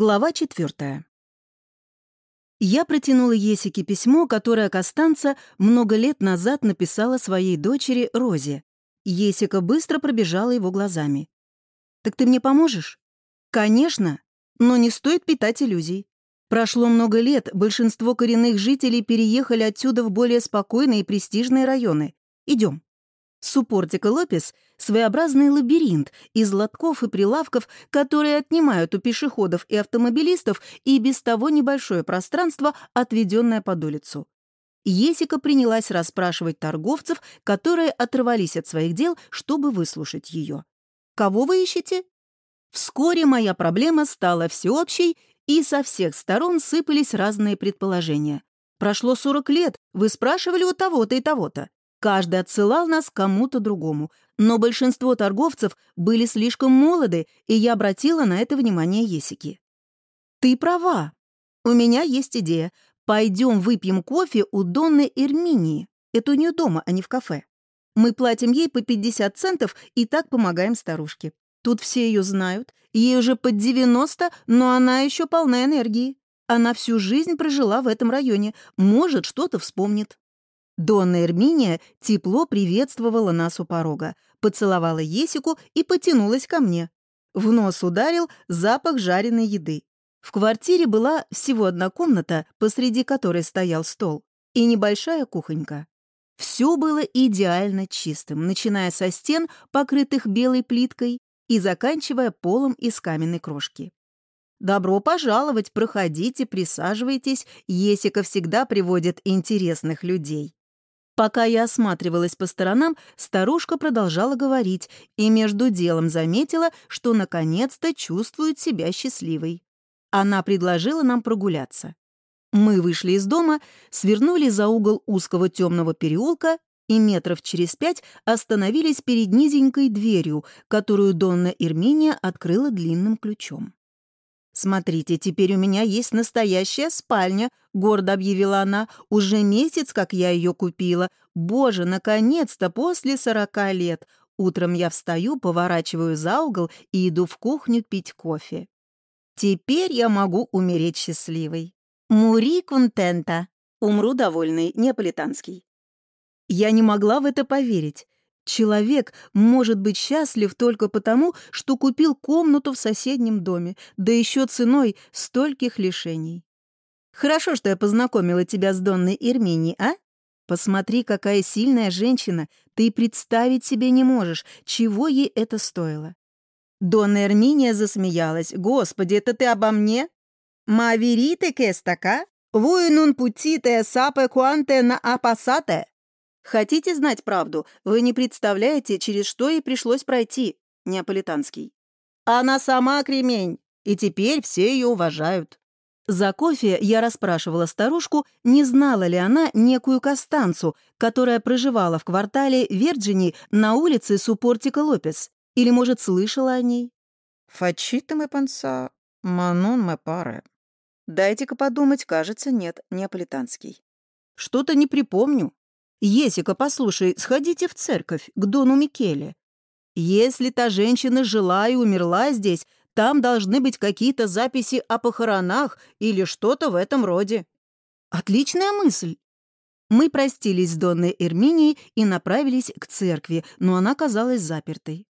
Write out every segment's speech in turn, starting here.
Глава четвертая. Я протянула Есике письмо, которое Костанца много лет назад написала своей дочери Розе. Есика быстро пробежала его глазами. «Так ты мне поможешь?» «Конечно, но не стоит питать иллюзий. Прошло много лет, большинство коренных жителей переехали отсюда в более спокойные и престижные районы. Идем. Суппортика Лопес — своеобразный лабиринт из лотков и прилавков, которые отнимают у пешеходов и автомобилистов и без того небольшое пространство, отведенное под улицу. Есика принялась расспрашивать торговцев, которые оторвались от своих дел, чтобы выслушать ее. «Кого вы ищете?» Вскоре моя проблема стала всеобщей, и со всех сторон сыпались разные предположения. «Прошло 40 лет, вы спрашивали у того-то и того-то. Каждый отсылал нас кому-то другому, но большинство торговцев были слишком молоды, и я обратила на это внимание Есики. «Ты права. У меня есть идея. Пойдем выпьем кофе у Донны Эрминии. Это у нее дома, а не в кафе. Мы платим ей по 50 центов и так помогаем старушке. Тут все ее знают. Ей уже под 90, но она еще полна энергии. Она всю жизнь прожила в этом районе. Может, что-то вспомнит. Донна Эрминия тепло приветствовала нас у порога, поцеловала Есику и потянулась ко мне. В нос ударил запах жареной еды. В квартире была всего одна комната, посреди которой стоял стол, и небольшая кухонька. Все было идеально чистым, начиная со стен, покрытых белой плиткой, и заканчивая полом из каменной крошки. «Добро пожаловать, проходите, присаживайтесь, Есика всегда приводит интересных людей». Пока я осматривалась по сторонам, старушка продолжала говорить и между делом заметила, что наконец-то чувствует себя счастливой. Она предложила нам прогуляться. Мы вышли из дома, свернули за угол узкого темного переулка и метров через пять остановились перед низенькой дверью, которую Донна Ирминия открыла длинным ключом. «Смотрите, теперь у меня есть настоящая спальня», — гордо объявила она. «Уже месяц, как я ее купила. Боже, наконец-то, после сорока лет. Утром я встаю, поворачиваю за угол и иду в кухню пить кофе. Теперь я могу умереть счастливой. Мури контента. Умру довольный, неаполитанский». Я не могла в это поверить. Человек может быть счастлив только потому, что купил комнату в соседнем доме, да еще ценой стольких лишений. Хорошо, что я познакомила тебя с Донной Ирмини, а? Посмотри, какая сильная женщина. Ты представить себе не можешь, чего ей это стоило. Донна Эрминия засмеялась. «Господи, это ты обо мне? Ма верите que estaca? Voi non putite sape quante на апасате?» Хотите знать правду? Вы не представляете, через что ей пришлось пройти. Неаполитанский. Она сама кремень, и теперь все ее уважают. За кофе я расспрашивала старушку, не знала ли она некую Костанцу, которая проживала в квартале Верджини на улице Супортика Лопес, или, может, слышала о ней. «Фачита мы панца, манон мы пары». «Дайте-ка подумать, кажется, нет, неаполитанский». «Что-то не припомню. «Есика, послушай, сходите в церковь, к Дону Микеле. Если та женщина жила и умерла здесь, там должны быть какие-то записи о похоронах или что-то в этом роде». «Отличная мысль!» Мы простились с Донной Эрминией и направились к церкви, но она казалась запертой.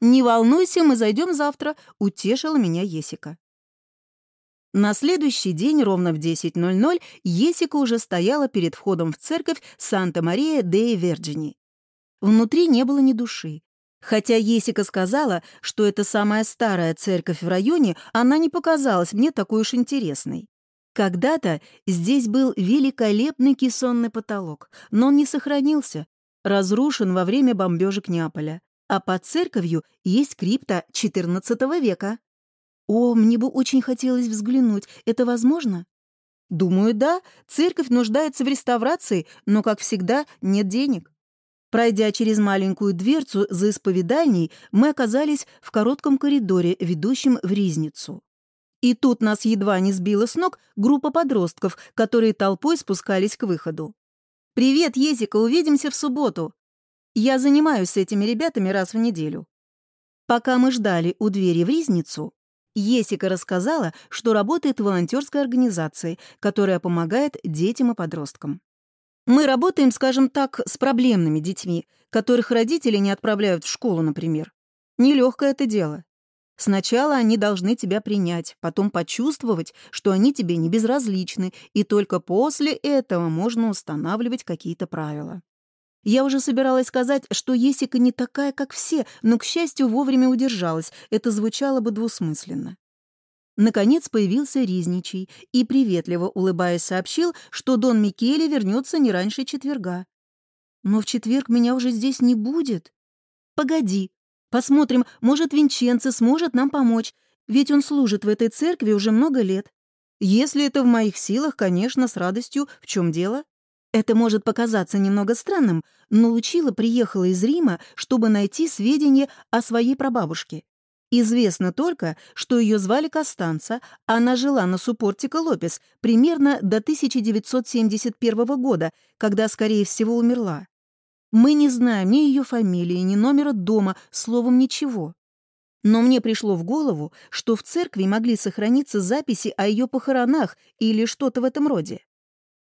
«Не волнуйся, мы зайдем завтра», — утешила меня Есика. На следующий день ровно в 10.00 Есика уже стояла перед входом в церковь Санта-Мария де Верджини. Внутри не было ни души. Хотя Есика сказала, что это самая старая церковь в районе, она не показалась мне такой уж интересной. Когда-то здесь был великолепный кессонный потолок, но он не сохранился, разрушен во время бомбежек Неаполя. А под церковью есть крипта XIV века. «О, мне бы очень хотелось взглянуть. Это возможно?» «Думаю, да. Церковь нуждается в реставрации, но, как всегда, нет денег». Пройдя через маленькую дверцу за исповедальней, мы оказались в коротком коридоре, ведущем в Ризницу. И тут нас едва не сбила с ног группа подростков, которые толпой спускались к выходу. «Привет, Езика, увидимся в субботу!» Я занимаюсь с этими ребятами раз в неделю. Пока мы ждали у двери в Ризницу, Есика рассказала, что работает в волонтерской организации, которая помогает детям и подросткам. Мы работаем, скажем так, с проблемными детьми, которых родители не отправляют в школу, например. Нелегкое это дело. Сначала они должны тебя принять, потом почувствовать, что они тебе не безразличны, и только после этого можно устанавливать какие-то правила. Я уже собиралась сказать, что Есика не такая, как все, но, к счастью, вовремя удержалась. Это звучало бы двусмысленно. Наконец появился Ризничий и, приветливо улыбаясь, сообщил, что Дон Микеле вернется не раньше четверга. «Но в четверг меня уже здесь не будет». «Погоди, посмотрим, может, Винченцо сможет нам помочь, ведь он служит в этой церкви уже много лет. Если это в моих силах, конечно, с радостью. В чем дело?» Это может показаться немного странным, но Лучила приехала из Рима, чтобы найти сведения о своей прабабушке. Известно только, что ее звали Костанца, она жила на Супортико Лопес примерно до 1971 года, когда, скорее всего, умерла. Мы не знаем ни ее фамилии, ни номера дома, словом, ничего. Но мне пришло в голову, что в церкви могли сохраниться записи о ее похоронах или что-то в этом роде.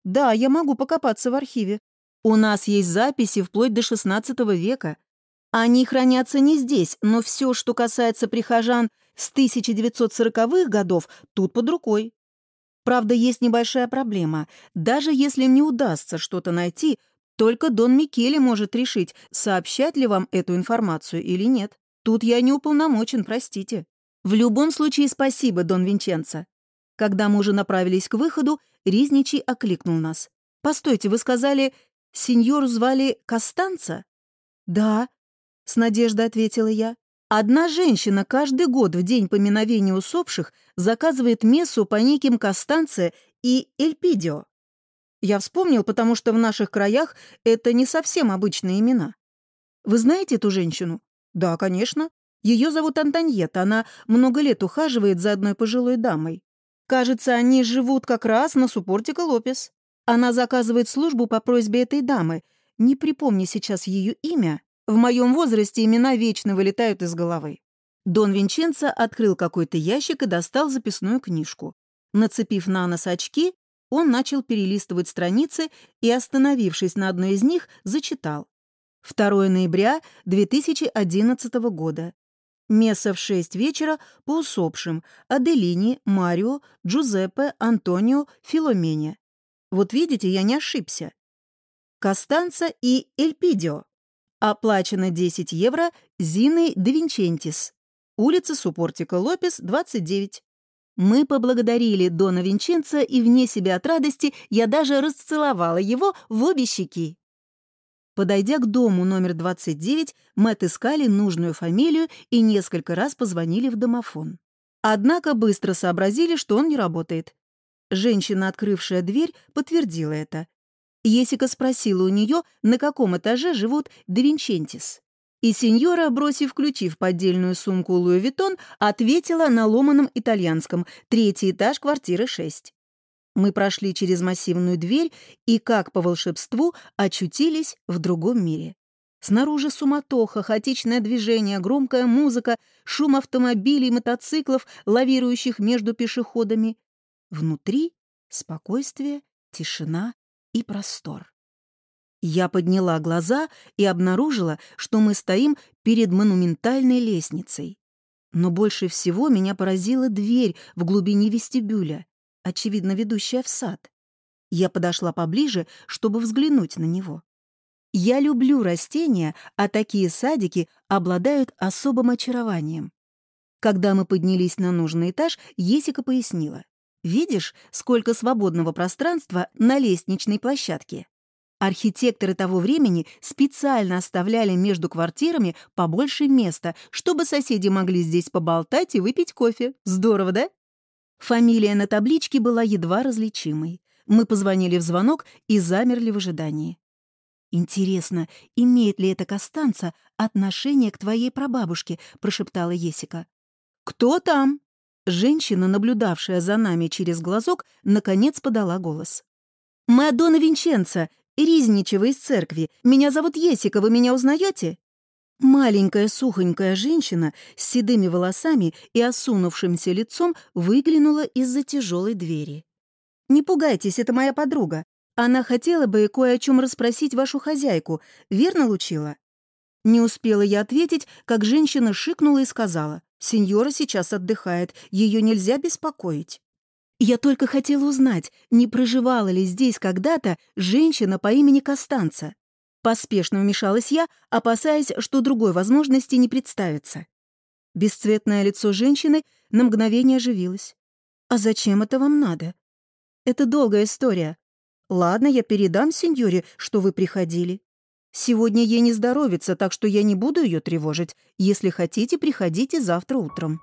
Да, я могу покопаться в архиве. У нас есть записи вплоть до XVI века. Они хранятся не здесь, но все, что касается прихожан с 1940-х годов, тут под рукой. Правда, есть небольшая проблема. Даже если мне удастся что-то найти, только Дон Микеле может решить, сообщать ли вам эту информацию или нет. Тут я не уполномочен, простите. В любом случае, спасибо, Дон Винченцо. Когда мы уже направились к выходу, Ризничий окликнул нас. «Постойте, вы сказали, сеньор звали Костанца?» «Да», — с надеждой ответила я. «Одна женщина каждый год в день поминовения усопших заказывает мессу по неким Костанце и Эльпидио. Я вспомнил, потому что в наших краях это не совсем обычные имена. Вы знаете эту женщину? Да, конечно. Ее зовут Антоньета, она много лет ухаживает за одной пожилой дамой. Кажется, они живут как раз на Супортико Лопес. Она заказывает службу по просьбе этой дамы. Не припомни сейчас ее имя. В моем возрасте имена вечно вылетают из головы. Дон Винченцо открыл какой-то ящик и достал записную книжку. Нацепив на нос очки, он начал перелистывать страницы и, остановившись на одной из них, зачитал. 2 ноября 2011 года. Месса в шесть вечера по усопшим Аделине, Марио, Джузеппе, Антонио, Филомене. Вот видите, я не ошибся. Костанца и Эльпидио. Оплачено 10 евро Зиной Девинчентис. Улица Супортика Лопес, 29. Мы поблагодарили Дона Винченца, и вне себя от радости я даже расцеловала его в обе щеки. Подойдя к дому номер 29, мы отыскали нужную фамилию и несколько раз позвонили в домофон. Однако быстро сообразили, что он не работает. Женщина, открывшая дверь, подтвердила это. Есика спросила у нее, на каком этаже живут Девинчентис. И сеньора, бросив ключи в поддельную сумку Луи Виттон, ответила на ломаном итальянском «Третий этаж квартиры 6». Мы прошли через массивную дверь и, как по волшебству, очутились в другом мире. Снаружи суматоха, хаотичное движение, громкая музыка, шум автомобилей, мотоциклов, лавирующих между пешеходами. Внутри спокойствие, тишина и простор. Я подняла глаза и обнаружила, что мы стоим перед монументальной лестницей. Но больше всего меня поразила дверь в глубине вестибюля очевидно, ведущая в сад. Я подошла поближе, чтобы взглянуть на него. Я люблю растения, а такие садики обладают особым очарованием. Когда мы поднялись на нужный этаж, Есика пояснила. «Видишь, сколько свободного пространства на лестничной площадке?» Архитекторы того времени специально оставляли между квартирами побольше места, чтобы соседи могли здесь поболтать и выпить кофе. Здорово, да? Фамилия на табличке была едва различимой. Мы позвонили в звонок и замерли в ожидании. «Интересно, имеет ли эта Костанца отношение к твоей прабабушке?» — прошептала Есика. «Кто там?» Женщина, наблюдавшая за нами через глазок, наконец подала голос. «Мадонна Винченца, Ризничева из церкви. Меня зовут Есика, вы меня узнаете?» Маленькая сухонькая женщина с седыми волосами и осунувшимся лицом выглянула из-за тяжелой двери. «Не пугайтесь, это моя подруга. Она хотела бы кое о чем расспросить вашу хозяйку, верно, Лучила?» Не успела я ответить, как женщина шикнула и сказала, «Сеньора сейчас отдыхает, ее нельзя беспокоить». Я только хотела узнать, не проживала ли здесь когда-то женщина по имени Костанца. Поспешно вмешалась я, опасаясь, что другой возможности не представится. Бесцветное лицо женщины на мгновение оживилось. «А зачем это вам надо?» «Это долгая история. Ладно, я передам сеньоре, что вы приходили. Сегодня ей не здоровится, так что я не буду ее тревожить. Если хотите, приходите завтра утром».